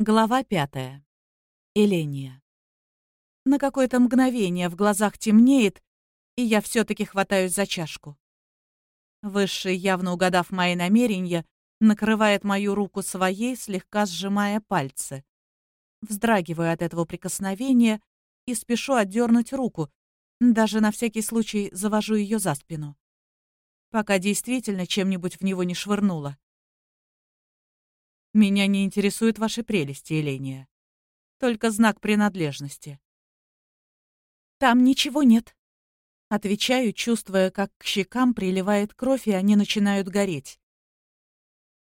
Глава пятая. Эления. На какое-то мгновение в глазах темнеет, и я все-таки хватаюсь за чашку. Высший, явно угадав мои намерения, накрывает мою руку своей, слегка сжимая пальцы. Вздрагиваю от этого прикосновения и спешу отдернуть руку, даже на всякий случай завожу ее за спину. Пока действительно чем-нибудь в него не швырнула. Меня не интересуют ваши прелести, Эления. Только знак принадлежности. Там ничего нет. Отвечаю, чувствуя, как к щекам приливает кровь, и они начинают гореть.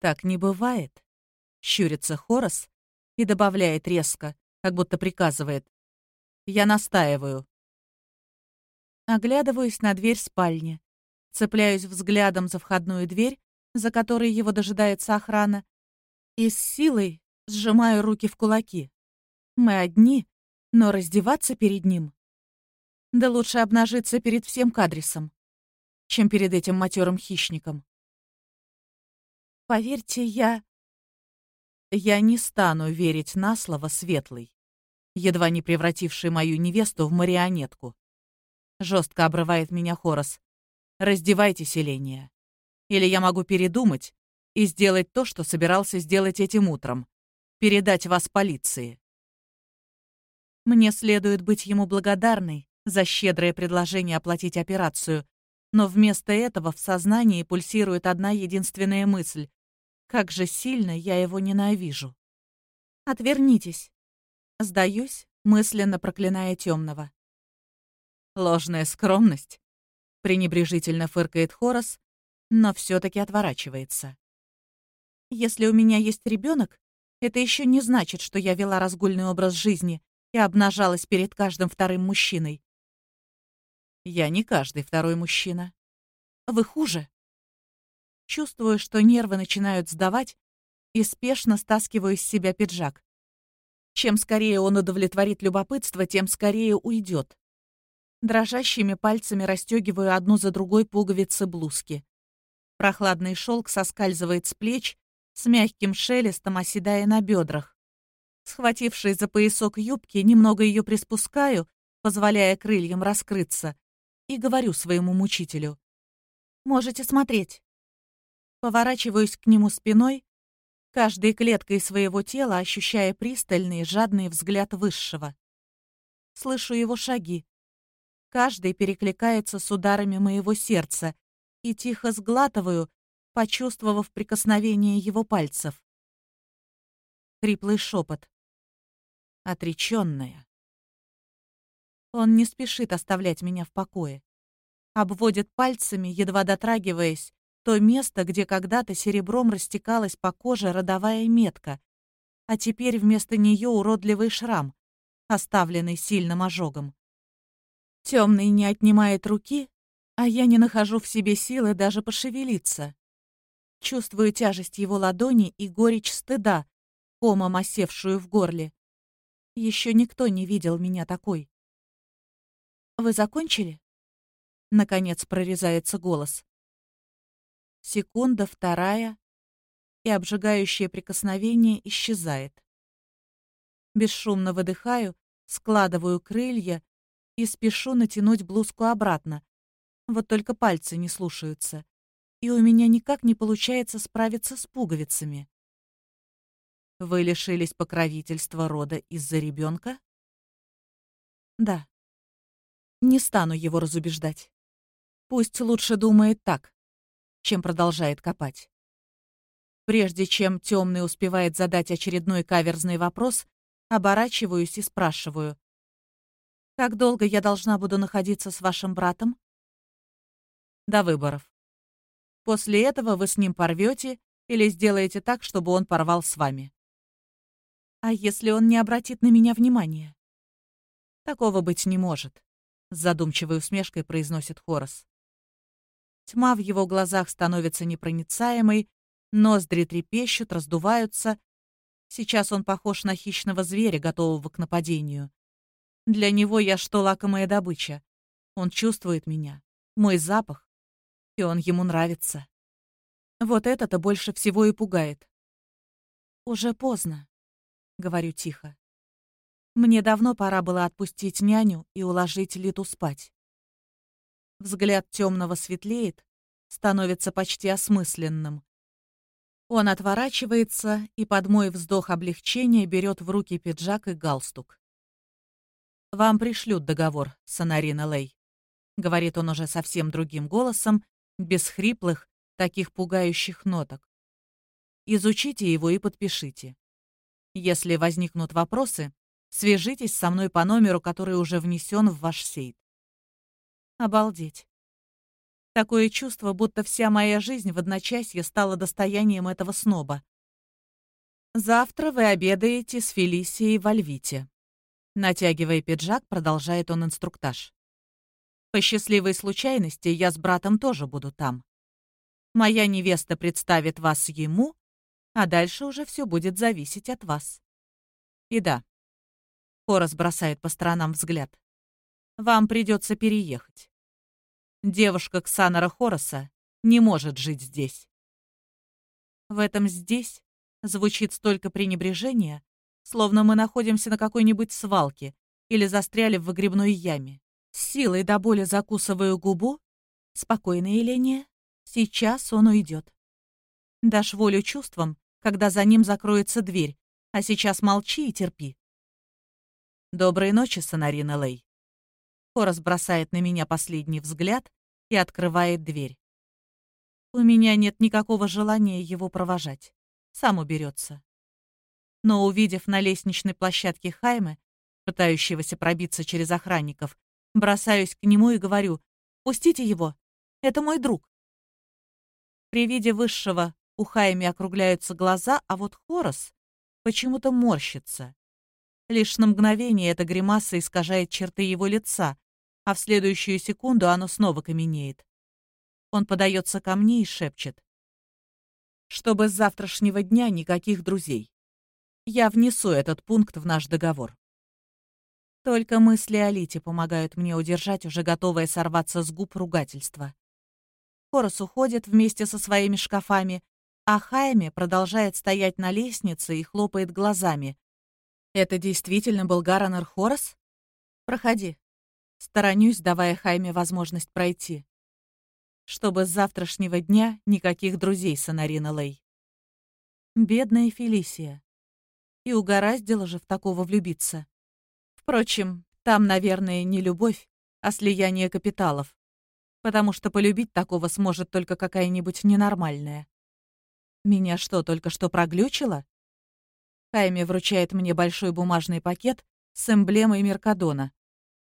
Так не бывает. Щурится Хорос и добавляет резко, как будто приказывает. Я настаиваю. Оглядываюсь на дверь спальни. Цепляюсь взглядом за входную дверь, за которой его дожидается охрана, и с силой сжимаю руки в кулаки. Мы одни, но раздеваться перед ним. Да лучше обнажиться перед всем кадрисом, чем перед этим матерым хищником. Поверьте, я... Я не стану верить на слово светлый, едва не превративший мою невесту в марионетку. Жестко обрывает меня Хорос. Раздевайтесь, Эления. Или я могу передумать и сделать то, что собирался сделать этим утром. Передать вас полиции. Мне следует быть ему благодарной за щедрое предложение оплатить операцию, но вместо этого в сознании пульсирует одна единственная мысль. Как же сильно я его ненавижу. Отвернитесь. Сдаюсь, мысленно проклиная темного. Ложная скромность. Пренебрежительно фыркает Хорос, но все-таки отворачивается. Если у меня есть ребенок, это еще не значит, что я вела разгульный образ жизни и обнажалась перед каждым вторым мужчиной. Я не каждый второй мужчина. Вы хуже. Чувствую, что нервы начинают сдавать, и спешно стаскиваю с себя пиджак. Чем скорее он удовлетворит любопытство, тем скорее уйдет. Дрожащими пальцами расстегиваю одну за другой пуговицы блузки. Прохладный шелк соскальзывает с плеч, с мягким шелестом оседая на бедрах. Схватившись за поясок юбки, немного ее приспускаю, позволяя крыльям раскрыться, и говорю своему мучителю. «Можете смотреть». Поворачиваюсь к нему спиной, каждой клеткой своего тела ощущая пристальный, жадный взгляд высшего. Слышу его шаги. Каждый перекликается с ударами моего сердца, и тихо сглатываю, почувствовав прикосновение его пальцев. Хриплый шепот. Отреченная. Он не спешит оставлять меня в покое. Обводит пальцами, едва дотрагиваясь, то место, где когда-то серебром растекалась по коже родовая метка, а теперь вместо нее уродливый шрам, оставленный сильным ожогом. Темный не отнимает руки, а я не нахожу в себе силы даже пошевелиться. Чувствую тяжесть его ладони и горечь стыда, комом осевшую в горле. Еще никто не видел меня такой. «Вы закончили?» Наконец прорезается голос. Секунда, вторая, и обжигающее прикосновение исчезает. Бесшумно выдыхаю, складываю крылья и спешу натянуть блузку обратно. Вот только пальцы не слушаются и у меня никак не получается справиться с пуговицами. Вы лишились покровительства рода из-за ребенка? Да. Не стану его разубеждать. Пусть лучше думает так, чем продолжает копать. Прежде чем темный успевает задать очередной каверзный вопрос, оборачиваюсь и спрашиваю. «Как долго я должна буду находиться с вашим братом?» «До выборов. После этого вы с ним порвете или сделаете так, чтобы он порвал с вами. А если он не обратит на меня внимания? Такого быть не может, с задумчивой усмешкой произносит Хорос. Тьма в его глазах становится непроницаемой, ноздри трепещут, раздуваются. Сейчас он похож на хищного зверя, готового к нападению. Для него я что лакомая добыча. Он чувствует меня, мой запах, и он ему нравится. Вот это-то больше всего и пугает. Уже поздно. говорю тихо. Мне давно пора было отпустить няню и уложить Литу спать. Взгляд темного светлеет, становится почти осмысленным. Он отворачивается и под мой вздох облегчения берет в руки пиджак и галстук. «Вам пришлют договор, Сонарина Лей», — говорит он уже совсем другим голосом, без хриплых, таких пугающих ноток. «Изучите его и подпишите. Если возникнут вопросы, свяжитесь со мной по номеру, который уже внесен в ваш сейт. Обалдеть. Такое чувство, будто вся моя жизнь в одночасье стала достоянием этого сноба. «Завтра вы обедаете с Фелисией в Альвите». Натягивая пиджак, продолжает он инструктаж. «По счастливой случайности я с братом тоже буду там. Моя невеста представит вас ему, а дальше уже все будет зависеть от вас. И да, Хорос бросает по сторонам взгляд. Вам придется переехать. Девушка Ксанара Хороса не может жить здесь. В этом «здесь» звучит столько пренебрежения, словно мы находимся на какой-нибудь свалке или застряли в выгребной яме. С силой до боли закусываю губу. Спокойно, Еления. Сейчас он уйдет. Дашь волю чувствам, когда за ним закроется дверь, а сейчас молчи и терпи. Доброй ночи, Сонарина Лей. Хорос бросает на меня последний взгляд и открывает дверь. У меня нет никакого желания его провожать. Сам уберется. Но увидев на лестничной площадке Хайме, пытающегося пробиться через охранников, бросаюсь к нему и говорю «Пустите его! Это мой друг!» При виде высшего у Хайме округляются глаза, а вот Хорос почему-то морщится. Лишь на мгновение эта гримаса искажает черты его лица, а в следующую секунду оно снова каменеет. Он подается ко мне и шепчет. Чтобы с завтрашнего дня никаких друзей. Я внесу этот пункт в наш договор. Только мысли о Лите помогают мне удержать уже готовое сорваться с губ ругательство. Хорос уходит вместе со своими шкафами, а Хайме продолжает стоять на лестнице и хлопает глазами, это действительно был Гаранер Хорос? Проходи. Сторонюсь, давая Хайме возможность пройти. Чтобы с завтрашнего дня никаких друзей, Сонарина Лей. Бедная Фелисия. И угораздило же в такого влюбиться. Впрочем, там, наверное, не любовь, а слияние капиталов. Потому что полюбить такого сможет только какая-нибудь ненормальная. Меня что, только что проглючило? Хайми вручает мне большой бумажный пакет с эмблемой Меркадона,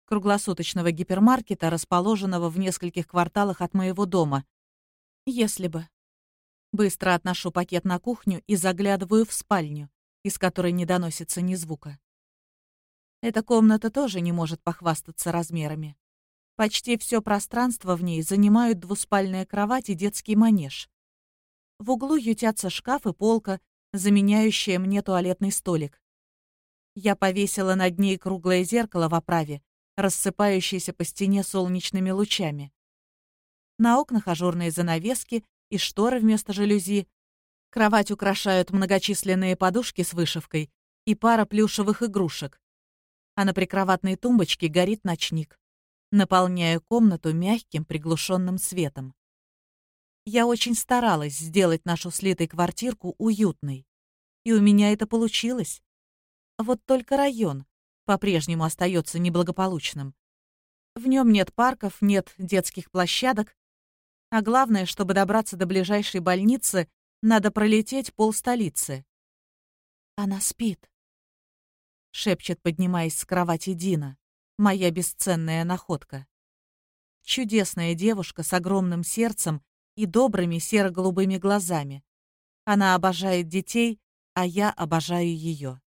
круглосуточного гипермаркета, расположенного в нескольких кварталах от моего дома. Если бы. Быстро отношу пакет на кухню и заглядываю в спальню, из которой не доносится ни звука. Эта комната тоже не может похвастаться размерами. Почти все пространство в ней занимают двуспальная кровать и детский манеж. В углу ютятся шкаф и полка заменяющая мне туалетный столик. Я повесила над ней круглое зеркало в оправе, рассыпающееся по стене солнечными лучами. На окнах ажурные занавески и шторы вместо жалюзи. Кровать украшают многочисленные подушки с вышивкой и пара плюшевых игрушек. А на прикроватной тумбочке горит ночник, наполняя комнату мягким приглушенным светом. Я очень старалась сделать нашу слитой квартирку уютной. И у меня это получилось. Вот только район по-прежнему остается неблагополучным. В нем нет парков, нет детских площадок. А главное, чтобы добраться до ближайшей больницы, надо пролететь пол столицы. Она спит. Шепчет, поднимаясь с кровати Дина, моя бесценная находка. Чудесная девушка с огромным сердцем и добрыми серо-голубыми глазами. Она обожает детей, а я обожаю ее.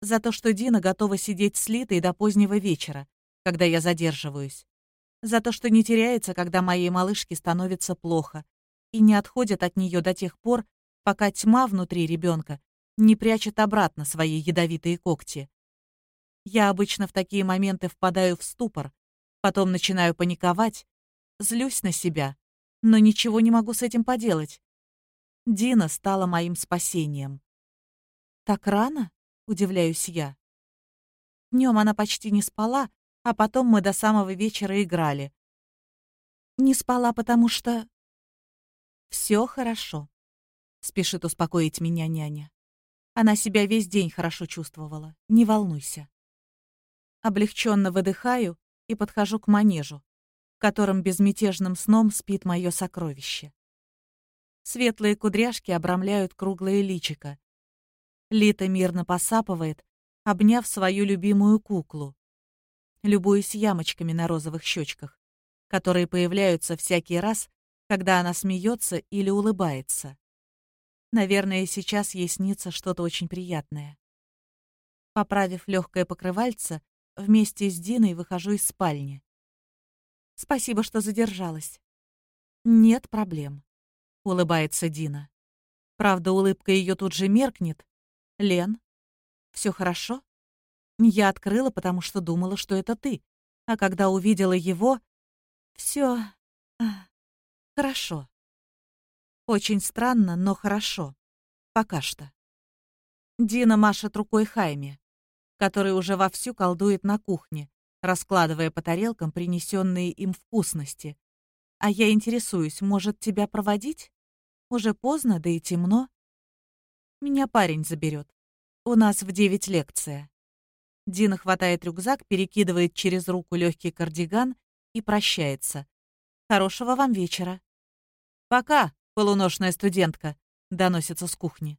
За то, что Дина готова сидеть слитой до позднего вечера, когда я задерживаюсь. За то, что не теряется, когда моей малышке становится плохо, и не отходит от нее до тех пор, пока тьма внутри ребенка не прячет обратно свои ядовитые когти. Я обычно в такие моменты впадаю в ступор, потом начинаю паниковать, злюсь на себя, но ничего не могу с этим поделать. Дина стала моим спасением. Так рано? удивляюсь я. Днем она почти не спала, а потом мы до самого вечера играли. Не спала, потому что... Все хорошо, спешит успокоить меня няня. Она себя весь день хорошо чувствовала, не волнуйся. Облегченно выдыхаю и подхожу к манежу, в котором безмятежным сном спит мое сокровище. Светлые кудряшки обрамляют круглое личико. Лита мирно посапывает, обняв свою любимую куклу. Любуюсь ямочками на розовых щечках, которые появляются всякий раз, когда она смеется или улыбается. Наверное, сейчас ей снится что-то очень приятное. Поправив легкое покрывальце, вместе с Диной выхожу из спальни. Спасибо, что задержалась. Нет проблем, улыбается Дина. Правда, улыбка ее тут же меркнет. Лен, все хорошо? Я открыла, потому что думала, что это ты. А когда увидела его, все хорошо. Очень странно, но хорошо. Пока что. Дина машет рукой Хайме, который уже вовсю колдует на кухне, раскладывая по тарелкам принесенные им вкусности. А я интересуюсь, может, тебя проводить? Уже поздно, да и темно. Меня парень заберет. У нас в девять лекция. Дина хватает рюкзак, перекидывает через руку легкий кардиган и прощается. Хорошего вам вечера. Пока, полуношная студентка, доносится с кухни.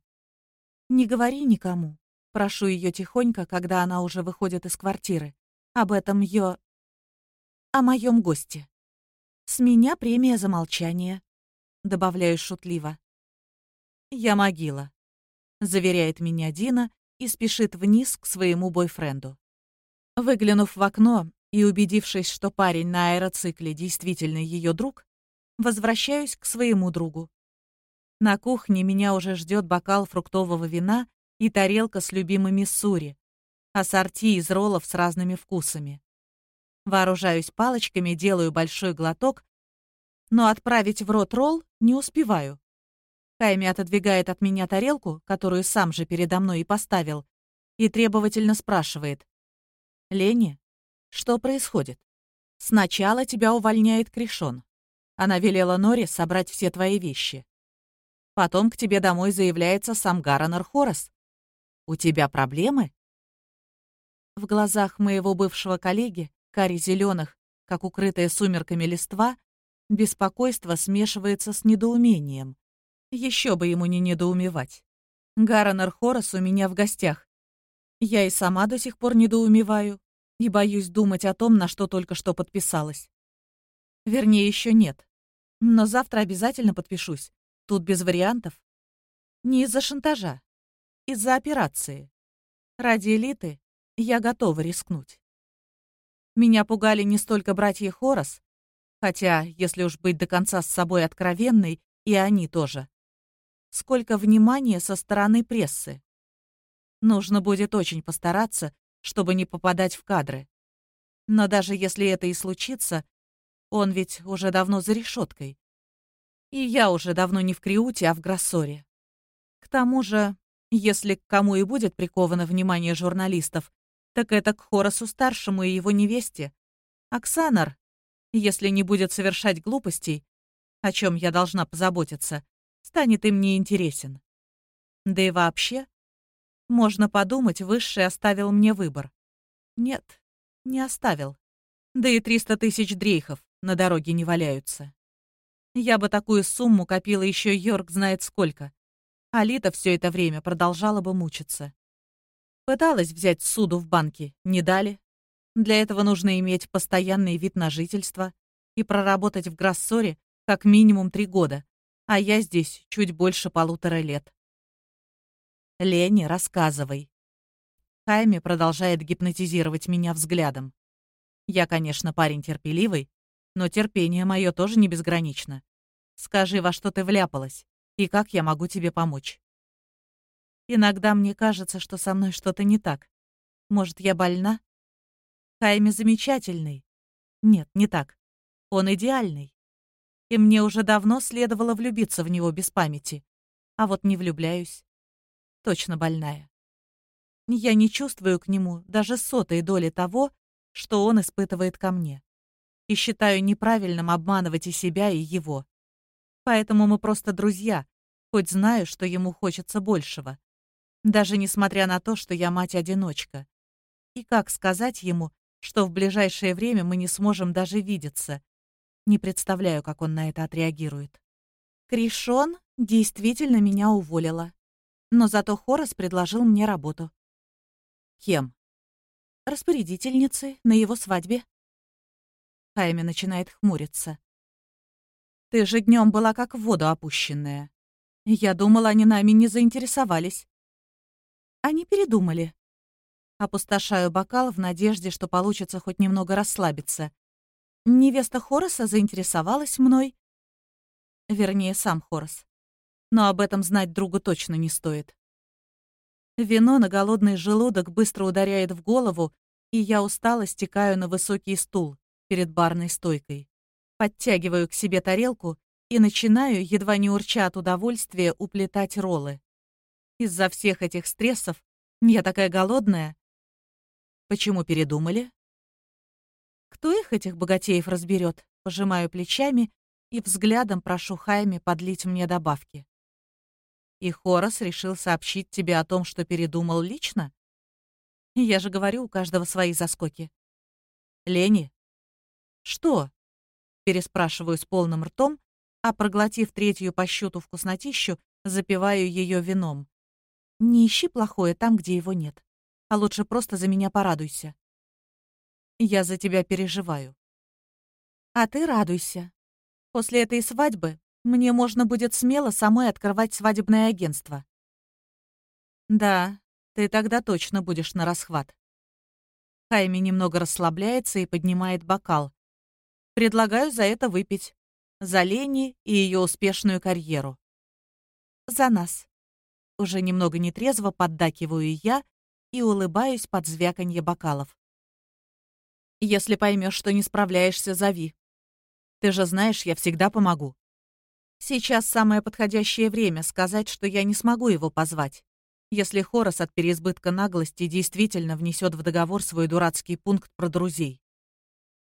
Не говори никому. Прошу ее тихонько, когда она уже выходит из квартиры. Об этом ее... О моем госте. С меня премия за молчание. Добавляю шутливо. Я могила. Заверяет меня Дина и спешит вниз к своему бойфренду. Выглянув в окно и убедившись, что парень на аэроцикле действительно ее друг, возвращаюсь к своему другу. На кухне меня уже ждет бокал фруктового вина и тарелка с любимыми сури, ассорти из роллов с разными вкусами. Вооружаюсь палочками, делаю большой глоток, но отправить в рот ролл не успеваю. Кайми отодвигает от меня тарелку, которую сам же передо мной и поставил, и требовательно спрашивает. «Лени, что происходит? Сначала тебя увольняет Кришон. Она велела Норе собрать все твои вещи. Потом к тебе домой заявляется сам Гарренер Хорос. У тебя проблемы?» В глазах моего бывшего коллеги, кари зеленых, как укрытая сумерками листва, беспокойство смешивается с недоумением. Еще бы ему не недоумевать. Гарренер Хорос у меня в гостях. Я и сама до сих пор недоумеваю и боюсь думать о том, на что только что подписалась. Вернее, еще нет. Но завтра обязательно подпишусь. Тут без вариантов. Не из-за шантажа. Из-за операции. Ради элиты я готова рискнуть. Меня пугали не столько братья Хорос, хотя, если уж быть до конца с собой откровенной, и они тоже сколько внимания со стороны прессы. Нужно будет очень постараться, чтобы не попадать в кадры. Но даже если это и случится, он ведь уже давно за решеткой. И я уже давно не в Криуте, а в Гроссоре. К тому же, если к кому и будет приковано внимание журналистов, так это к Хоросу-старшему и его невесте. Оксанар, если не будет совершать глупостей, о чем я должна позаботиться, станет им неинтересен. Да и вообще, можно подумать, Высший оставил мне выбор. Нет, не оставил. Да и 300 тысяч дрейхов на дороге не валяются. Я бы такую сумму копила еще Йорк знает сколько. Алита все это время продолжала бы мучиться. Пыталась взять суду в банке, не дали. Для этого нужно иметь постоянный вид на жительство и проработать в Грассоре как минимум три года, а я здесь чуть больше полутора лет. Лени, рассказывай. Хайми продолжает гипнотизировать меня взглядом. Я, конечно, парень терпеливый, но терпение мое тоже не безгранично. Скажи, во что ты вляпалась, и как я могу тебе помочь? Иногда мне кажется, что со мной что-то не так. Может, я больна? Хайми замечательный. Нет, не так. Он идеальный и мне уже давно следовало влюбиться в него без памяти. А вот не влюбляюсь. Точно больная. Я не чувствую к нему даже сотой доли того, что он испытывает ко мне. И считаю неправильным обманывать и себя, и его. Поэтому мы просто друзья, хоть знаю, что ему хочется большего. Даже несмотря на то, что я мать-одиночка. И как сказать ему, что в ближайшее время мы не сможем даже видеться? Не представляю, как он на это отреагирует. Кришон действительно меня уволила. Но зато Хорас предложил мне работу. Кем? Распорядительницей на его свадьбе. Хайми начинает хмуриться. Ты же днем была как в воду опущенная. Я думала, они нами не заинтересовались. Они передумали. Опустошаю бокал в надежде, что получится хоть немного расслабиться. Невеста Хороса заинтересовалась мной. Вернее, сам Хорос. Но об этом знать другу точно не стоит. Вино на голодный желудок быстро ударяет в голову, и я устало стекаю на высокий стул перед барной стойкой. Подтягиваю к себе тарелку и начинаю, едва не урча от удовольствия, уплетать роллы. Из-за всех этих стрессов я такая голодная. Почему передумали? Кто их, этих богатеев, разберет? Пожимаю плечами и взглядом прошу Хайме подлить мне добавки. И Хорос решил сообщить тебе о том, что передумал лично? Я же говорю, у каждого свои заскоки. Лени? Что? переспрашиваю с полным ртом, а проглотив третью по счету вкуснотищу, запиваю ее вином. Не ищи плохое там, где его нет. А лучше просто за меня порадуйся. Я за тебя переживаю. А ты радуйся. После этой свадьбы мне можно будет смело самой открывать свадебное агентство. Да, ты тогда точно будешь на расхват. Хайми немного расслабляется и поднимает бокал, Предлагаю за это выпить. За Лени и ее успешную карьеру. За нас. Уже немного нетрезво поддакиваю я и улыбаюсь под звяканье бокалов. Если поймешь, что не справляешься, зови. Ты же знаешь, я всегда помогу. Сейчас самое подходящее время сказать, что я не смогу его позвать, если Хорос от переизбытка наглости действительно внесет в договор свой дурацкий пункт про друзей.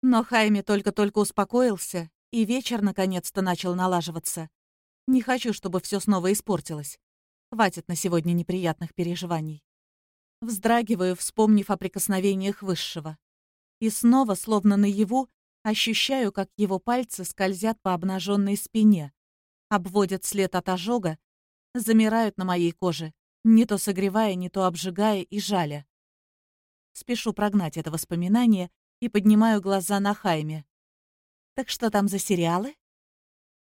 Но Хайми только-только успокоился, и вечер наконец-то начал налаживаться. Не хочу, чтобы все снова испортилось. Хватит на сегодня неприятных переживаний. Вздрагиваю, вспомнив о прикосновениях Высшего. И снова, словно наяву, ощущаю, как его пальцы скользят по обнаженной спине, обводят след от ожога, замирают на моей коже, не то согревая, не то обжигая и жаля. Спешу прогнать это воспоминание и поднимаю глаза на Хайме. «Так что там за сериалы?»